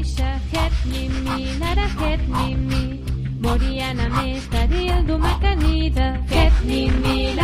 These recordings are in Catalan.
Ixa, Mimi, Nara, Het, Mimi. Moriana, més, Daril, Dumacanida, Het, Mimi,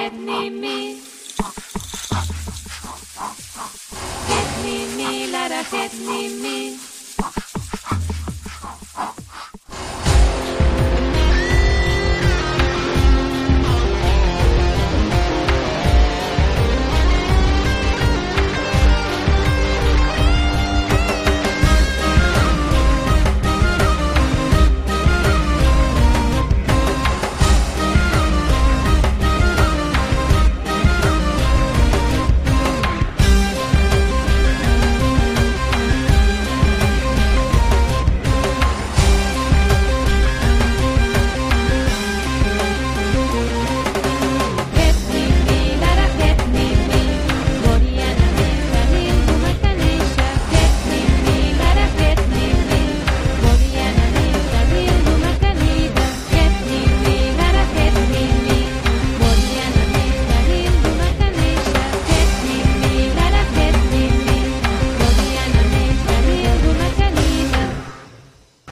Get me me. Get me me, let her get me me.